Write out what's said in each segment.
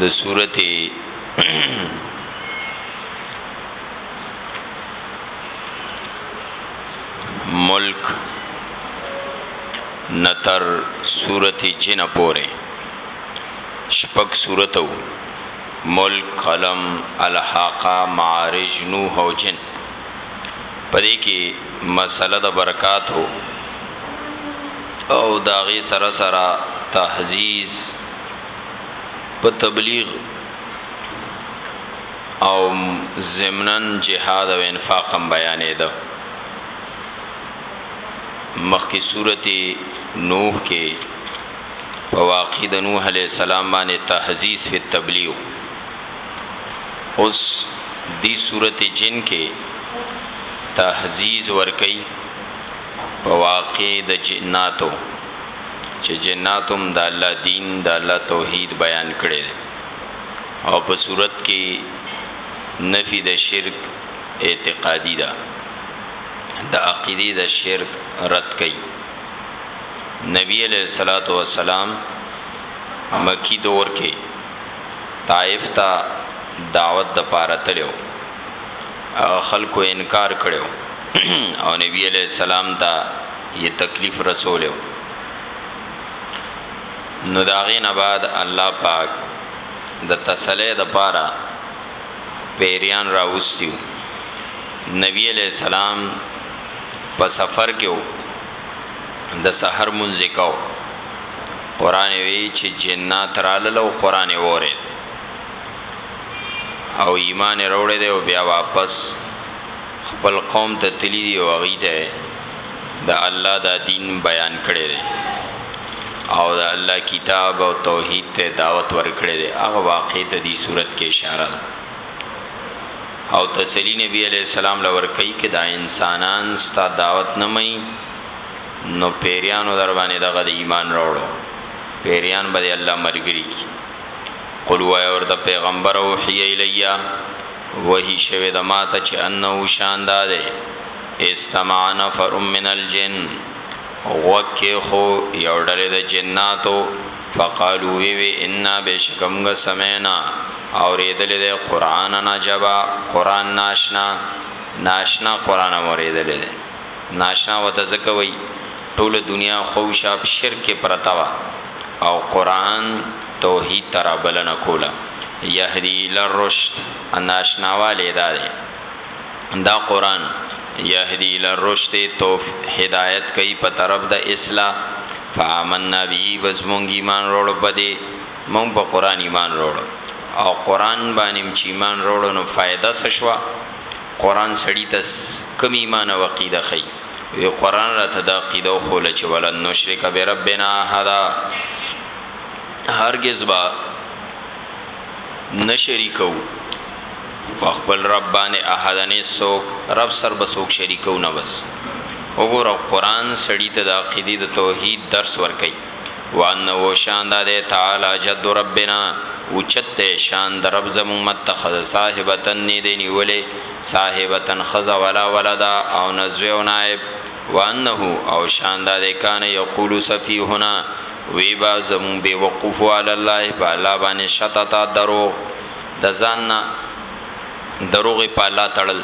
د سورته ملک نتر سورته جن پوره شپږ سورته ملک قلم الحاقه معارج نوح او جن پدې کې مسله د برکات هو او داغي سره سره تهذیز په تبلیغ او ضمنن جهاد او انفاق هم بیانې ده مخکې سورته نوح کې په واقع د نوح علی السلام باندې تهذیز فی تبلیغ اوس دی سورته جن کې تهذیز ورکي په واقع د جناتو چې جنات هم د الله دین د الله توحید بیان کړي او په صورت کې نفي د شرک اعتقادي ده د عقیده د شرک رد کړي نبی علیہ الصلوۃ والسلام مکی دور کې طائف ته دعوت د پاره تلو خلکو انکار کړو او نبی علیہ السلام ته یې تکلیف رسولیو نو داغه نه بعد الله پاک د تسلی د پاره پیریان راوستیو نبی علیہ السلام په سفر کې وو د سحر مونږ کو قران وی چې جنات رالل او قران وره او ایمان وروړي دی او بیا واپس خپل قوم ته تللی دی او غیته د الله دا دین بیان کړی دی او د الله کتاب او توحید ته دعوت ورکړی دی هغه واقع ته دی صورت کې اشاره ده او تسلی نبی علی السلام لور کوي کې دا انسانان ستا دعوت نه مې نو پیریانو در باندې دغه د ایمان راوړو پیریان به الله مرګري کی قل وای اور د پیغمبر او حی الیا وحی شوه د ماته چې انه شاندار ده استمع نفر من الجن غوږ کېښو یو ډلې د جناتو فقالو وی وی انا بېشکه مونږ سمعنا اورېدلې دی قرآنا عجبا قرآن ناشنا ناشنا قرآن مو اورېدلې دی ناشنا ورته ځکه وایي ټوله دنیا خوشا په شرک کې پرته وه او قرآن توحید ته رابلنه کوله یهدي الی الرشد ناشناوالی دا دی دا قرآن یهدی الی الرشد توف هدایت کوي په طرف د اصلاح فآمنا به بس مونږ ایمان وروړو په دې مونږ په قرآن ایمان وروړو او قرآن باندې چې ایمان وروړو نو فائدہ څه شوه قرآن سړی ته کوم ایمان او عقیده خي وی قرآن را ته د عقیده او خول چې ولن نشرک بربنا احد هرگز با نشریکو په خپل رب باندې احد نه سوک رب سر به سوک شریکو نه بس وګوره قران سړی ته د عقیدی د توحید درس ورکي وانه شان د تعالی جد ربنا اوچت شان د رب زمون متخذ صاحبتن نه دی نیولې صاحبتن خزا ولا ولدا او نزوی او نائب وانه او شان د کان یقول سفیهنا وی با زمون بی وقوف علی الله بالا باندې شتتا دروغ د ځان نه دروغی په الله تړل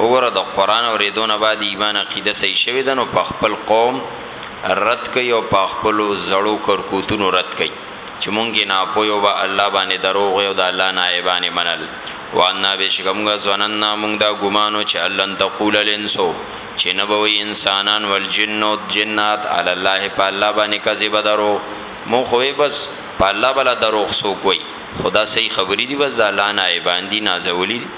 وګوره د قران اوریدو نه بعد ایمان عقیده صحیح شوی ده نو په خپل قوم رد کوي او په خپلو زړو کرکوتونو رد کوي چې مونږ یې ناپوه یو به الله باندې دروغ وي او د الله نایبان یې منل وانا بېشکه مونږ ظننا مونږ دا ګمانو چې الله ان تقول الانس چې نه به وي انسانان والجن او جنات علی الله په الله باندې کذب درو مونږ خو بس په الله بل دروغ سو کوي خو دا صحیح خبری دی بس د الله نایبان دی نازولی دی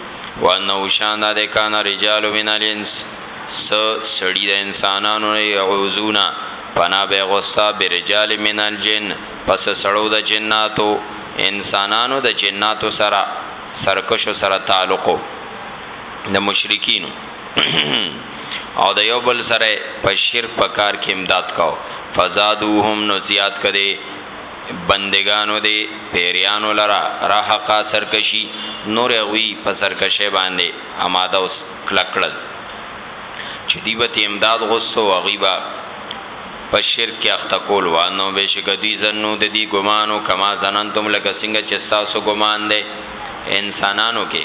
وانه شان دا دی کان رجال من الانس س سړی د انسانانو نه یعوذونا پنا به غوستا برجال من الجن پس سړو د جناتو انسانانو د جناتو سره سرکشو سره تعلق د مشرکینو او د یو بل سره په شرک په کار کې امداد کاو فزادوهم نو زیات کړي بندګانو دې پېریانو لره راحقه سرکشي نورې هغوی په سرکشۍ باندې اماده او کلک کړل چې دوی به ترې امداد غوښتو او هغوی به په شرک کې اخته کول وانو بېشکه دوی ظنو د دې ګمان و کما ظننتم لکه څنګه چې ستاسو ګمان دی انسانانو کې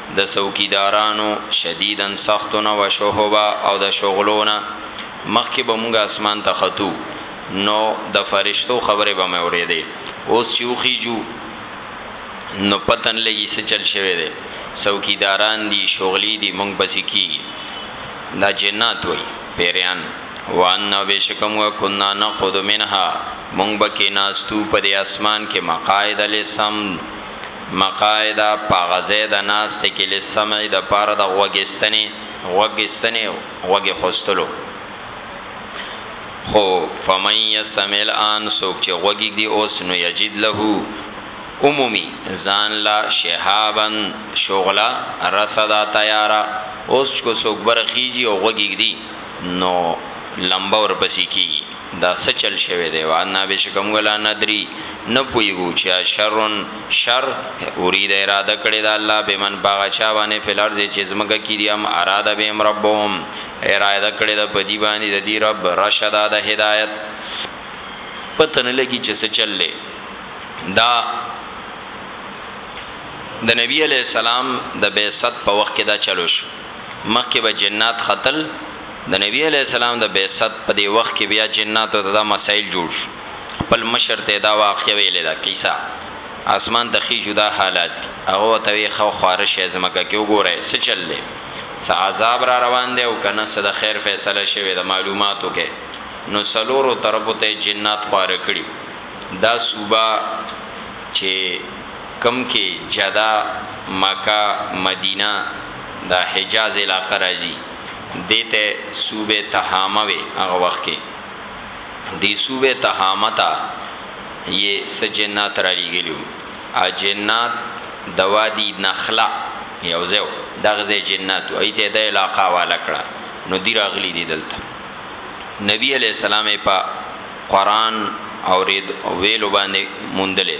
د څوکیدارانو، شدیداً سختو نه و شهبا او د شغلو نه، مخکې به موږ اسمان ته ختو نو د فرشتو خبرې به مې اورېدې، اوس چې وخیژو نو پته نه لګي څه چل شوی دی، څوکیداران دي، شغلې دي، موږ پسې کېږي. دا جنات وایي، پېریان، وأنا بېشکه موږ کنا نقعد منها، موږ به کېناستو په دې اسمان کې مقاعد للسمع، مقاعد په هغه ځای د ناستې کې للسمع د پاره د غوږ ایستنې، غوږ ایستنې، غوږ ایښوستلو. خو فمن یستمع الان څوک چې غوږ ایږدي اوس نو یجد له عمومي ځان لا شهابا شغلا رصدا تیارا اوس کو څوک برخیږي او غوږ ایږدي نو لمبه ورپسې کیږي. دا څه چل شوی دی وانا بېشکه موږ لا ندري نه پوهېږو چې اشر شر اريد اراده کړې ده الله بمن په هغه چا باندې فی الارض چې ځمکه کې دي ام اراده بهم ربهم اراده کړې ده په دې باندې د دې رب رشدا د هدایت پته نه لګي چې څه چل دی دا د نبی علی السلام د بعثت په وخت کې دا چلو شو مخکې به جنات قتل د نبی علیه السلام د بعثت په دې وخت کې بیا جناتو ته دا مسایل جوړ شو، خپل مشر ته یې دا واقعه ویلې ده، قیصه، آسمان ته خیژو دا حالات دي، هغه ورته ویې ښه خواره شئ ځمکه کې وګورئ څه چل دی، څه عذاب را روان دی او که نه څه د خیر فیصله شوې ده معلومات وکړئ، نو څلورو طرفو ته یې جنات خواره کړي وو، دا صوبه چې کوم کې جده، مکه، مدینه، دا حجاز علاقه راځي. دې ته صوبه تهامه وې هغه وخت کې دې صوبه تهامه ته یې څه جنات را لېږلي وو هغه جنات د وادي نخله یو ځای و دغه ځای جنات وو ایته د علاقه والا کړه نو دی راغلی دی دلته نبی علی السلام په قران او رید ویلو باندې موندلې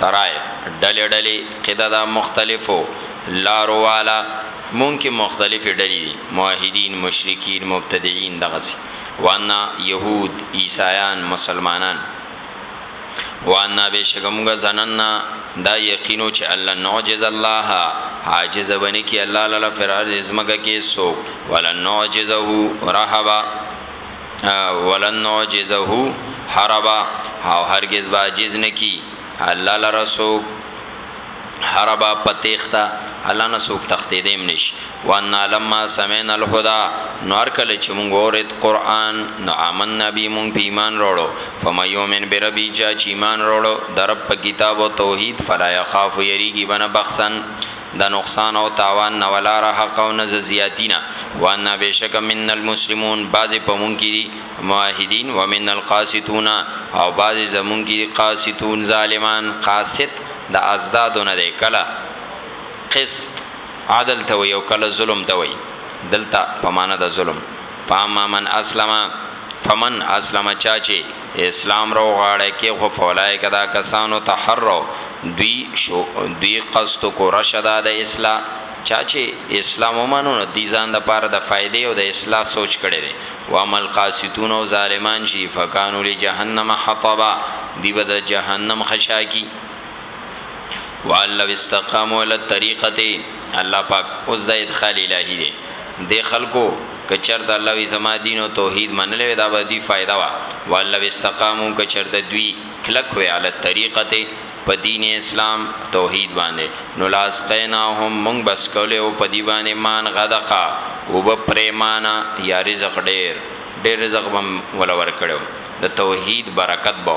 طرائف، ډلې ډلې، قده ده مختلفو لارو والا، مونږ کې مختلفې ډلې دي، موحدین، مشرکین، مبتدعین دغسې، وانا، یهود، عیسایان، مسلمانان، وانا بېشکه مونږ، ظننا، دا یقین و چې اللّٰه نعجز اللّٰه، عاجز به نه کړي اللّٰه لره، فی الارض، ځمکه کې، څوک، ولن نعجزه رهبا. ولن نعجزه حربا او هرگز باجز نکی الله لرا سوک حربا پتیختا الله نه سوک تختی دیم نش وان لما سمعنا الهدى نور کله چې مونږ اورید قران نو امن نبی مونږ په ایمان وروړو فم یومن بربی جا چې ایمان وروړو درب په کتاب او توحید فلا یخاف یریږي بنه بخسن د نقصان او تاوان نه ولاره حق او نه ززیاتی نه وانا بشک من المسلمون بعض په مونږ کې دي موحدین ومن القاسطون او بعض زمونږ کې دي قاسطون ظالمان قاسط د ازدادو نه دی کله قسط عدل ته وي او کله ظلم ته وي دلته په معنا د ظلم فاما من اسلم فمن اسلم چاچه اسلام رو غاړه کې خو فولای کدا کسانو ته حر رو دوی شو دوی قصد کو رشدا د اصلاح چاچی اسلام ومنو نو دی ځان د پاره د فائدې او د اصلاح سوچ کړي دي و عمل قاسیتون او ظالمان شي فکانو لجهنم حطبا دی به د جهنم خشاکی وان لو استقاموا علی الطریقه الله پاک اوس د ادخال الهی دی د خلکو کچرت الله وی زما دین او توحید منلې وی دا به دی فائدہ وا وان لو استقاموا کچرت دوی کلک وی علی الطریقه په دین اسلام توحید باندې نو لاس قیناهم مونږ بس کوله او په دی باندې مان غدقا وب پریمانا یا رزق ډیر ډیر رزق بم ولور کړو د توحید برکت بو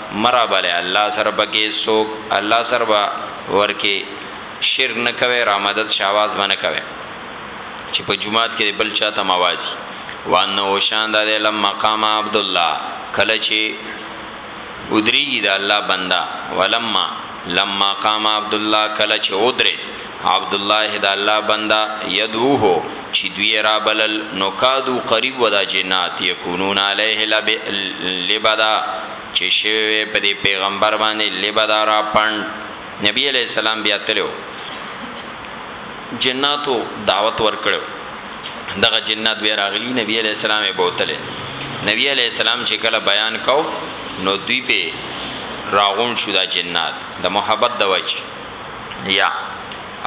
مرا بله الله سره پکې سوک الله سره به ورکې شرک نه کوي را مدد شاواز باندې کوي چې په جمعات کې بل چاته موازي وانه او شان د لم مقام عبد الله کله چې ودریږي د الله بندا ولما لما قام عبد الله کله چې ودرید عبدالله د الله بنده يدعوه چي دوی يې رابلل نو کادو قريب وه دا جنات يکونون عليه لبدا چي شوي وي په دې پيغمبر باندي لبدا را پنډ نبي عليه السلام بيا تللی وو جناتو دعوت ورکړو دغه جنات بيا راغلي نبي عليه السلام يې بوتله نبي عليه السلام چي کله بيان کو نو دوی په راغون شو دا جنات د محبت د وجه یا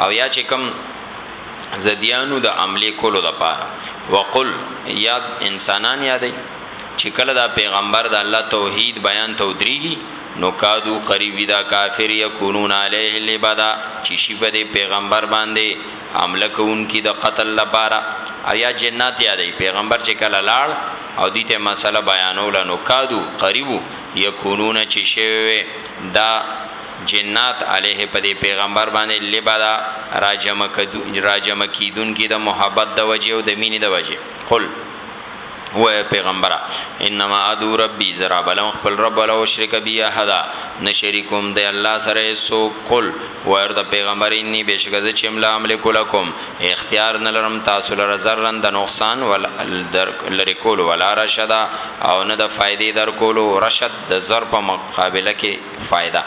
او یا چې کم زدیانو د عملی کولو د پاره وقل یا انسانان یادې چې کله دا پیغمبر د الله توحید بیان ته ودریږي نو کادو قریب دا کافر یکونون علیه لبدا چې شی په دې پیغمبر باندې عمل کوونکی د قتل لپاره او یا جنات یادې پیغمبر چې کله لاړ او دې ته مسله بیانول نو کادو قریب یکونون چې شی دا جنات علیه په دې پیغمبر باندې لبدا راجمع کیدونکي د محبت د وجې او د مینې د وجې قل وای پیغمبره انما ادو ربی زرا بلم خپل رب ولا شرک بیا حدا نشریکوم د الله سره سو کل ورد پیغمبر انی بشک ز چم لا املک لکم اختیار نلرم تاسو لره زرن د نقصان ول لری کول ولا رشدا او نه د فائدې در کولو رشد د زر په مقابله کې فائده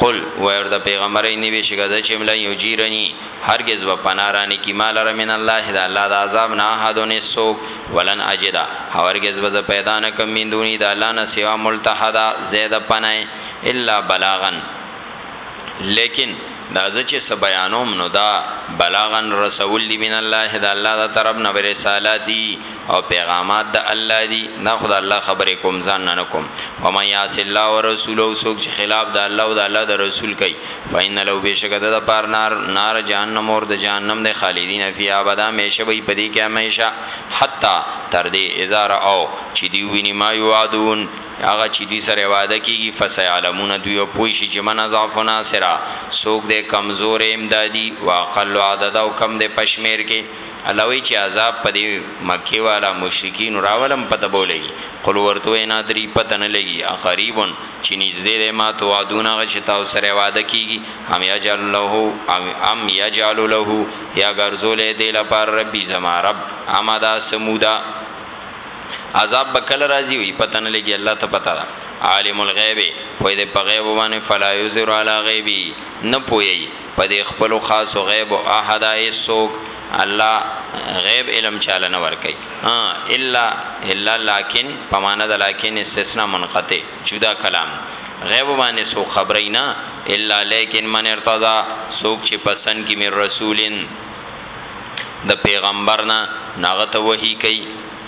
قل وير د پیغمبر ای نبی شګه د چمل یجیرنی هرگز و پنا را نکی مال را من الله د الله د عذاب نه حدن سوک ولن اجدا هرگز و پیدا نه کم من دونی د الله نه سوا ملتحدا زید پنای الا بلاغن لیکن دا زچ س بیانوم نو دا بلاغن رسول دی من الله دا الله دا طرف نه رسالتی او پیغامات د الله دي دا خو د الله خبرې کوم ځان نه نه کوم ومن یعص الله ورسوله څوک چې خلاف د الله او د الله د رسول کوي فإن له بشک د پار نار نار جهنم اور د جهنم د خالدین فی ابدا همیشه وي پدې کې همیشه حتا تر دې ازار او چې دی ویني ما یوادون هغه چې دې سره وعده کیږي فسيعلمون دوی او پوي شي چې من ضعفنا سرا سوق دې کمزور امدادي واقل عدد او کم دې پشمیر کې الله وایي چې عذاب په دې مکې والا مشرکینو راولم پته به ولګي قل ورته وایه نه دري پته نه لګي اقریب چې نږدې دی ما توعدون هغه چې تاسو سره وعده کیږي ام یجعل له ام یجعل له یا ګرځولې دی لپاره ربي زما رب اما دا سمودا عذاب بکل راضي وي پته نه لګي الله ته پته ده عالم الغیب په دې په غیب باندې فلا یذر علی غیبی نه پوي په دې خپلو خاصو غیبو احدا هیڅ څوک الله غیب علم چاله نه ورکوي ها الا الا لکن په معنا د لکن استثناء منقطع جدا کلام غیب باندې څوک خبرې نه الا لیکن من ارتضا څوک چې پسند کی مې رسولین د پیغمبر نه ناغه ته وਹੀ کوي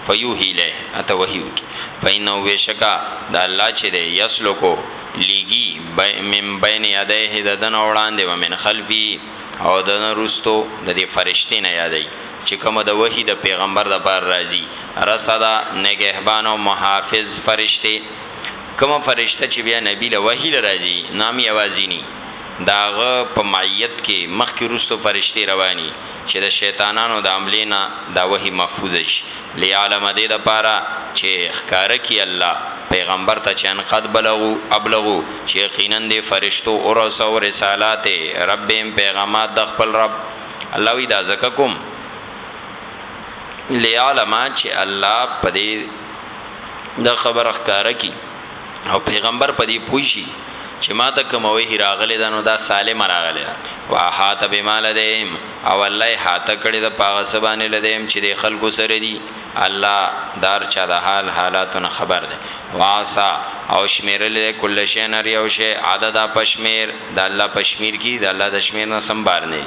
فیوحی الیه اته وحی وکړي فانه بېشکه د الله چې دی یسلکو لیږي من بین یدیه د ده نه وړاندې ومن خلفه او د نه وروسته د دې فرشتې نه یادوي چې کومه د وحی د پیغمبر لپاره راځي رصدا نګهبان او محافظ فرشتې کومه فرشته چې بیا نبی له وحی له راځي نام یوازینی داغه په معیت کې مخکې وروسته فرشتې رواني چې د شیطانانو د حملې نه دا وحی محفوظ شي، لیعلم دې لپاره چې ښکاره کړي الله پیغمبر ته چې ان قد بلغو، ابلغو، چې یقینا دې فرشتو ورسوه رسالات ربهم پیغامات د خپل رب، الله وایي دا ځکه کوم لیعلم چې الله په دې دا خبره ښکاره کړي. او پیغمبر په دې پوي شي چې ما ته کوم وحی راغلی دا نو دا سالم راغلی دا واحات بما لدیم او الله حاته کړی د پاغه سبانه لدیم چې د خلکو سره دی الله دار چا د حال حالاتونه خبر دی واسا او شمیرل کل شی نر یو شی عدد پشمیر د الله پشمیر کی د الله د شمیر نه سم بار نه